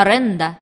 аренда.